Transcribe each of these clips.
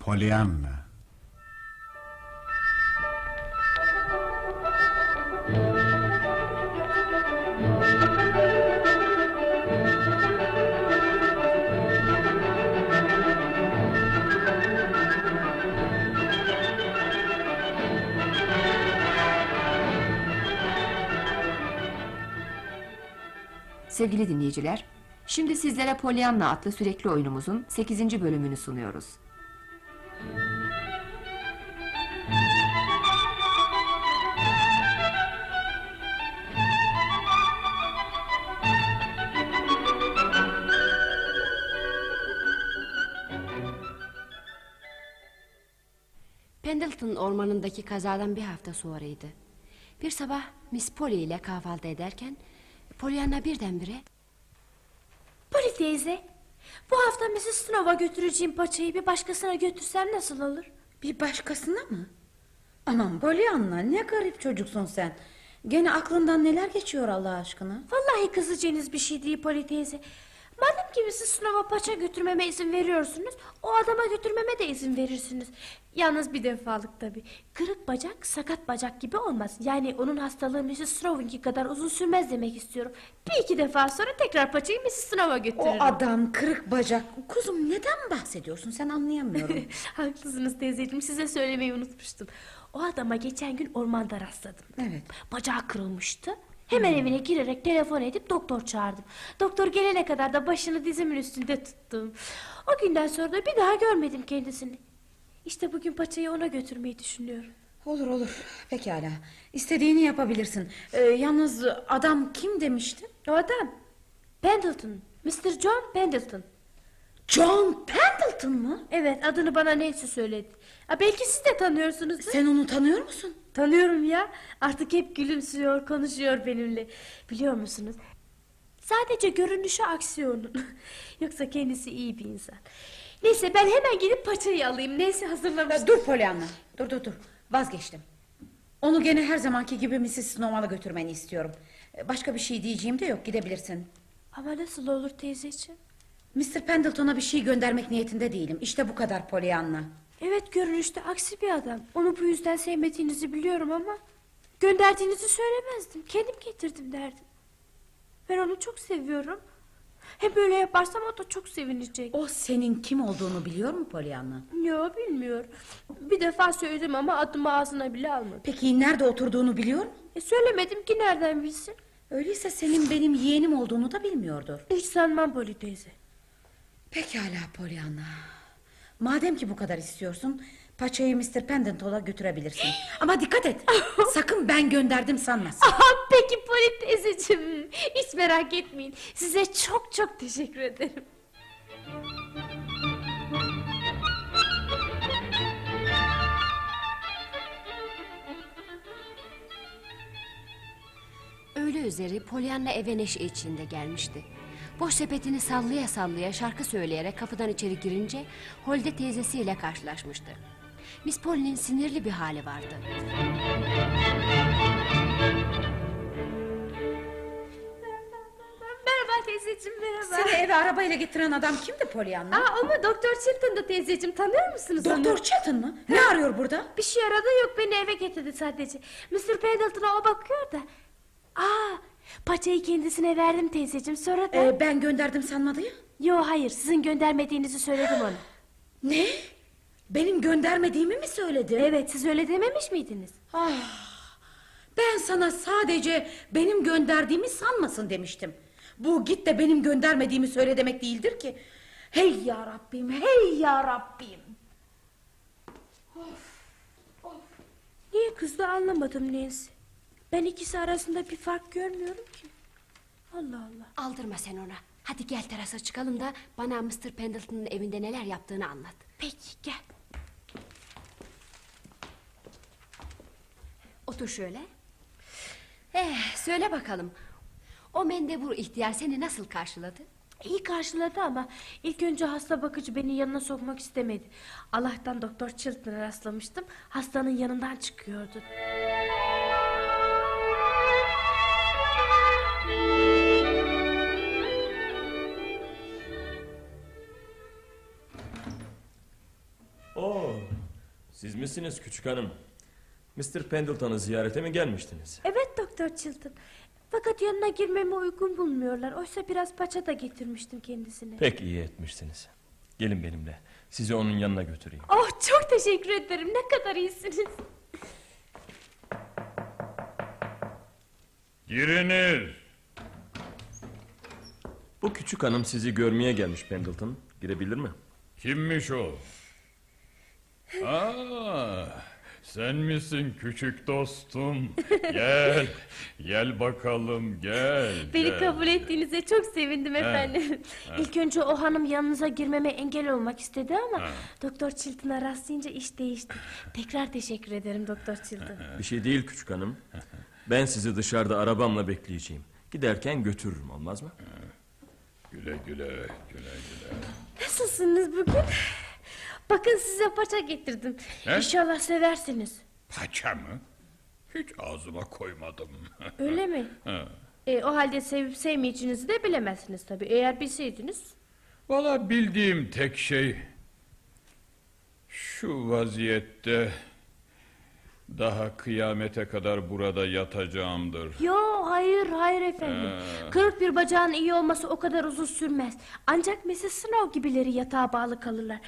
Pollyanna. Sevgili dinleyiciler, şimdi sizlere Pollyanna adlı sürekli oyunumuzun 8. bölümünü sunuyoruz. Pendleton ormanındaki kazadan bir hafta sonraydı. Bir sabah Miss Polly ile kahvaltı ederken Pollyanna birdenbire Polly teyze, bu hafta Mrs. Snow'a götüreceğim paçayı bir başkasına götürsem nasıl olur? Bir başkasına mı? Aman Pollyanna ne garip çocuksun sen. Gene aklından neler geçiyor Allah aşkına? Vallahi kızacağınız bir şey değil Polly teyze. Madem ki Mrs. Snow'a paça götürmeme izin veriyorsunuz... ...o adama götürmeme de izin verirsiniz. Yalnız bir defalık tabii. Kırık bacak sakat bacak gibi olmaz. Yani onun hastalığı Mrs. Snow'unki kadar uzun sürmez demek istiyorum. Bir iki defa sonra tekrar paçayı Mrs. Snow'a O götürürüm. adam kırık bacak. Kuzum neden bahsediyorsun sen anlayamıyorum. Haklısınız teyzeciğim size söylemeyi unutmuştum. O adama geçen gün ormanda rastladım. Evet. Bacağı kırılmıştı. Hemen evine girerek telefon edip doktor çağırdım. Doktor gelene kadar da başını dizimin üstünde tuttum. O günden sonra da bir daha görmedim kendisini. İşte bugün paçayı ona götürmeyi düşünüyorum. olur olur pekala. İstediğini yapabilirsin. Ee, yalnız adam kim demiştin? O adam Pendleton. Mr. John Pendleton. John Pendleton mı? Evet adını bana Nancy söyledi. Ha, belki siz de tanıyorsunuz. Sen onu tanıyor musun? Tanıyorum ya. Artık hep gülümsüyor, konuşuyor benimle. Biliyor musunuz? Sadece görünüşü aksiyonun. Yoksa kendisi iyi bir insan. Neyse ben hemen gidip paçayı alayım. Neyse hazırlamış. Ya, dur Pollyanna. Dur dur dur. Vazgeçtim. Onu gene her zamanki gibi Mrs. Snowman'a götürmeni istiyorum. Başka bir şey diyeceğim de yok gidebilirsin. Ama nasıl olur teyzeciğim? Mr. Pendleton'a bir şey göndermek niyetinde değilim. İşte bu kadar Pollyanna. Evet görünüşte aksi bir adam. Onu bu yüzden sevmediğinizi biliyorum ama... ...gönderdiğinizi söylemezdim. Kendim getirdim derdim. Ben onu çok seviyorum. Hem böyle yaparsam o da çok sevinecek. O senin kim olduğunu biliyor mu Pollyanna? Yo bilmiyorum. Bir defa söyledim ama adımı ağzına bile almadı. Peki nerede oturduğunu biliyor mu? E, söylemedim ki nereden bilsin? Öyleyse senin benim yeğenim olduğunu da bilmiyordur. Hiç sanmam Poli teyze. Pekala Pollyanna. Madem ki bu kadar istiyorsun... ...paçayı Mr. Pendleton'a götürebilirsin. Ama dikkat et. Sakın ben gönderdim sanmasın. Aha, peki Poli teyzeciğim. Hiç merak etmeyin. Size çok çok teşekkür ederim. öğle üzeri Pollyanna eve neşe içinde gelmişti. Boş sepetini sallaya sallaya şarkı söyleyerek kapıdan içeri girince Holde teyzesiyle karşılaşmıştı. Miss Polly'nin sinirli bir hali vardı. Merhaba teyzeciğim merhaba. Seni eve arabayla getiren adam kimdi Pollyanna? Aa, ama Doktor Chilton'da teyzeciğim tanıyor musunuz onu? Doktor Chatton mı? Ne arıyor burada? Bir şey aradı yok beni eve getirdi sadece. Mr. Pendleton'a o bakıyor da. Aa, paçayı kendisine verdim teyzeciğim sonra da. Ee, ben gönderdim sanmadı ya. Yo hayır sizin göndermediğinizi söyledim ona. Ne? Benim göndermediğimi mi söyledin? Evet siz öyle dememiş miydiniz? Ah, ben sana sadece benim gönderdiğimi sanmasın demiştim. Bu git de benim göndermediğimi söyle demek değildir ki. Hey ya Rabbim, hey ya Rabbim. Niye kızdı anlamadım Nancy. Ben ikisi arasında bir fark görmüyorum ki. Allah Allah. Aldırma sen ona. Hadi gel terasa çıkalım da bana Mr. Pendleton'ın evinde neler yaptığını anlat. Peki gel. Otur şöyle. Eh, söyle bakalım. O mendebur ihtiyar seni nasıl karşıladı? İyi karşıladı ama ilk önce hasta bakıcı beni yanına sokmak istemedi. Allah'tan Doktor Chilton'a rastlamıştım. Hastanın yanından çıkıyordu. Siz misiniz küçük hanım? Mr. Pendleton'ı ziyarete mi gelmiştiniz? Evet Doktor Chilton. Fakat yanına girmemi uygun bulmuyorlar. Oysa biraz paça da getirmiştim kendisine. Pek iyi etmişsiniz. Gelin benimle. Sizi onun yanına götüreyim. Oh çok teşekkür ederim. Ne kadar iyisiniz. Giriniz. Bu küçük hanım sizi görmeye gelmiş Pendleton. Girebilir mi? Kimmiş o? Aa, sen misin küçük dostum? Gel, gel bakalım gel. Beni gel. kabul ettiğinize çok sevindim efendim. İlk önce o hanım yanınıza girmeme engel olmak istedi ama Doktor Chilton'a rastlayınca iş değişti. Tekrar teşekkür ederim Doktor Chilton. Bir şey değil küçük hanım. Ben sizi dışarıda arabamla bekleyeceğim. Giderken götürürüm olmaz mı? Güle güle, güle güle. Nasılsınız bugün? Bakın size paça getirdim. He? İnşallah seversiniz. Paça mı? Hiç ağzıma koymadım. Öyle mi? Ha. E, o halde sevip sevmeyeceğinizi de bilemezsiniz tabii. Eğer bilseydiniz. Valla bildiğim tek şey şu vaziyette daha kıyamete kadar burada yatacağımdır. Yo hayır hayır efendim. Kırık bir bacağın iyi olması o kadar uzun sürmez. Ancak Mrs. Snow gibileri yatağa bağlı kalırlar.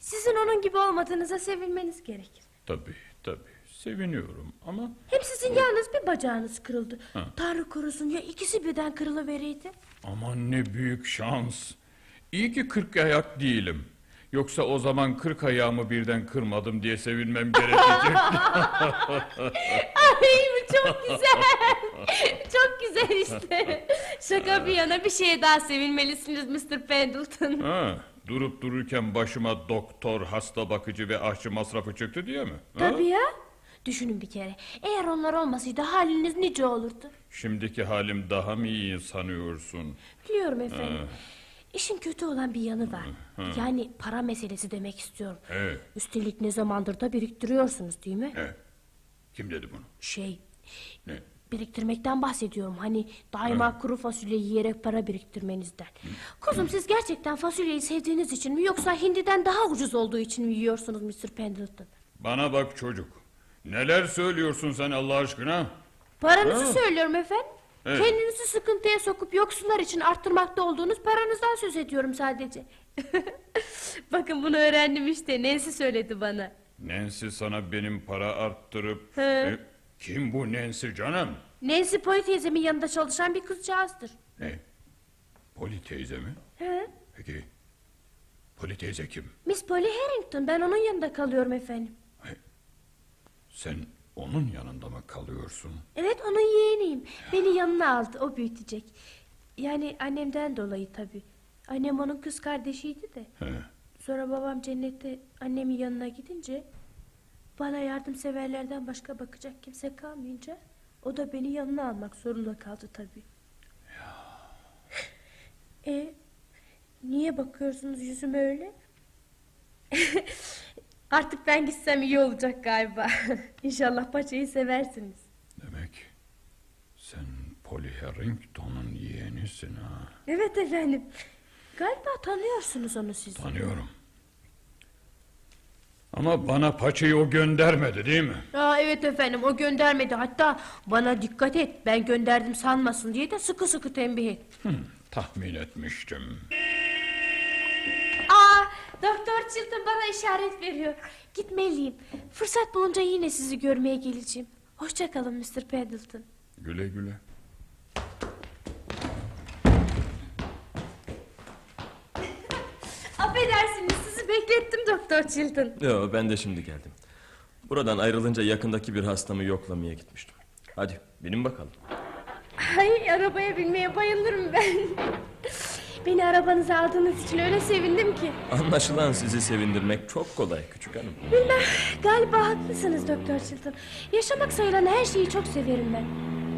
Sizin onun gibi olmadığınıza sevinmeniz gerekir. Tabii tabii seviniyorum ama Hem sizin yalnız bir bacağınız kırıldı. Tanrı korusun ya ikisi birden kırılıveriydi. aman ne büyük şans. İyi ki kırk ayak değilim. Yoksa o zaman kırk ayağımı birden kırmadım diye sevinmem gerekecek. Ay bu çok güzel. çok güzel işte. Şaka bir yana bir şeye daha sevinmelisiniz Mr. Pendleton. ha, durup dururken başıma doktor, hasta bakıcı ve aşçı masrafı çıktı diye mi? Ha? Tabii ya. Düşünün bir kere. Eğer onlar olmasaydı haliniz nice olurdu. Şimdiki halim daha mı iyi sanıyorsun? Biliyorum efendim. İşin kötü olan bir yanı var. Yani para meselesi demek istiyorum. Evet. Üstelik ne zamandır da biriktiriyorsunuz değil mi? He. Kim dedi bunu? Şey, Ne? Biriktirmekten bahsediyorum. Hani daima kuru fasulye yiyerek para biriktirmenizden. Kuzum siz gerçekten fasulyeyi sevdiğiniz için mi yoksa hindiden daha ucuz olduğu için mi yiyorsunuz Mr. Pendleton? Bana bak çocuk. Neler söylüyorsun sen Allah aşkına? Paranızı Ha. söylüyorum efendim. Evet. Kendinizi sıkıntıya sokup yoksullar için arttırmakta olduğunuz paranızdan söz ediyorum sadece. Bakın bunu öğrendim işte. Nancy söyledi bana. Nancy sana benim para arttırıp... He. E, kim bu Nancy canım? Nancy Polly teyzemin yanında çalışan bir kızcağızdır. Ne? Poli teyze mi? He? Peki Poli teyze kim? Miss Polly Harrington. Ben onun yanında kalıyorum efendim. Sen onun yanında mı kalıyorsun? Evet onun yeğeniyim. Beni yanına aldı. O büyütecek. Yani annemden dolayı tabii. Annem onun kız kardeşiydi de. He. Sonra babam cennette annemin yanına gidince... ...bana yardımseverlerden başka bakacak kimse kalmayınca... ...o da beni yanına almak zorunda kaldı tabii. E, niye bakıyorsunuz yüzüme öyle? Artık ben gitsem iyi olacak galiba. İnşallah paçayı seversiniz. Demek sen Polly Harrington'un yeğenisin ha. Evet efendim. Galiba tanıyorsunuz onu siz. Tanıyorum. Ama bana paçayı o göndermedi değil mi? Aa, evet efendim o göndermedi. Hatta bana dikkat et ben gönderdim sanmasın diye de sıkı sıkı tembih et. Hı, tahmin etmiştim. Aa, Doktor Chilton bana işaret veriyor. Gitmeliyim. Fırsat bulunca yine sizi görmeye geleceğim. Hoşçakalın Mr. Pendleton. Güle güle. Beklettim Doktor Chilton. Yo ben de şimdi geldim. Buradan ayrılınca yakındaki bir hastamı yoklamaya gitmiştim. Hadi binin bakalım. Ay arabaya binmeye bayılırım ben. Beni arabanıza aldığınız için öyle sevindim ki. Anlaşılan sizi sevindirmek çok kolay küçük hanım. Bilmem galiba haklısınız Doktor Chilton. Yaşamak sayılan her şeyi çok severim ben.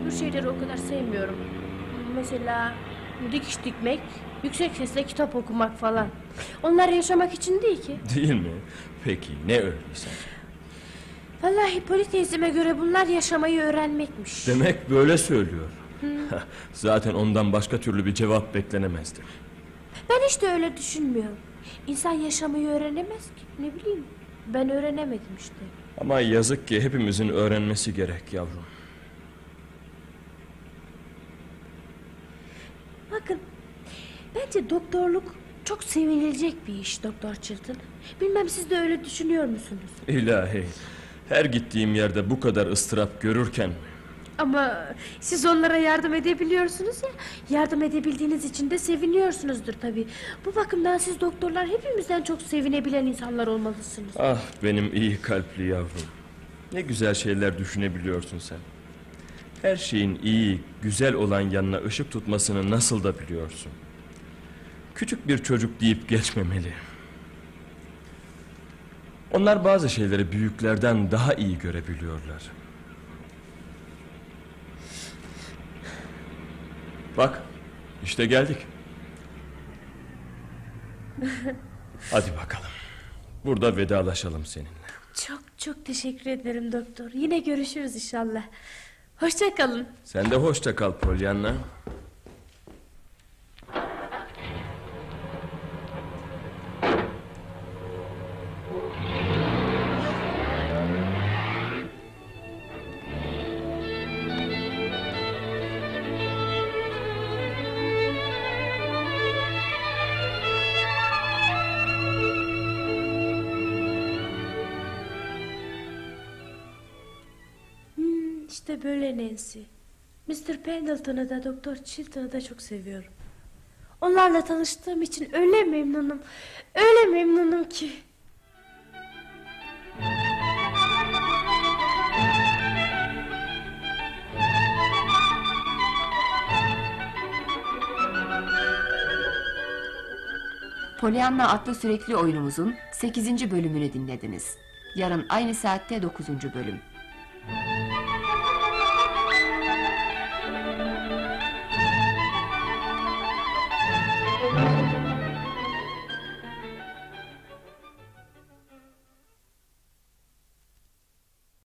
Öbür şeyleri o kadar sevmiyorum. Mesela dikiş dikmek, yüksek sesle kitap okumak falan. Onlar yaşamak için değil ki. Değil mi? Peki ne öyleyse. Vallahi Poli teyzeme göre bunlar yaşamayı öğrenmekmiş. Demek böyle söylüyor. Zaten ondan başka türlü bir cevap beklenemezdi. Ben hiç de öyle düşünmüyorum. İnsan yaşamayı öğrenemez ki. Ne bileyim. Ben öğrenemedim işte. Ama yazık ki hepimizin öğrenmesi gerek yavrum. Bakın bence doktorluk çok sevinilecek bir iş Doktor Chilton. Bilmem siz de öyle düşünüyor musunuz? İlahi. Her gittiğim yerde bu kadar ıstırap görürken Ama siz onlara yardım edebiliyorsunuz ya. Yardım edebildiğiniz için de seviniyorsunuzdur tabii. Bu bakımdan siz doktorlar hepimizden çok sevinebilen insanlar olmalısınız. Ah benim iyi kalpli yavrum. Ne güzel şeyler düşünebiliyorsun sen. Her şeyin iyi, güzel olan yanına ışık tutmasını nasıl da biliyorsun. Küçük bir çocuk deyip geçmemeli. Onlar bazı şeyleri büyüklerden daha iyi görebiliyorlar. Bak, işte geldik. Hadi bakalım. Burada vedalaşalım seninle. Çok çok teşekkür ederim doktor. Yine görüşürüz inşallah. Hoşça kalın. Sen de hoşça kal Pollyanna. İşte böyle Nancy. Mr. Pendleton'ı da Doktor Chilton'ı da çok seviyorum. Onlarla tanıştığım için öyle memnunum. Öyle memnunum ki. Pollyanna adlı sürekli oyunumuzun 8. bölümünü dinlediniz. Yarın aynı saatte 9. bölüm.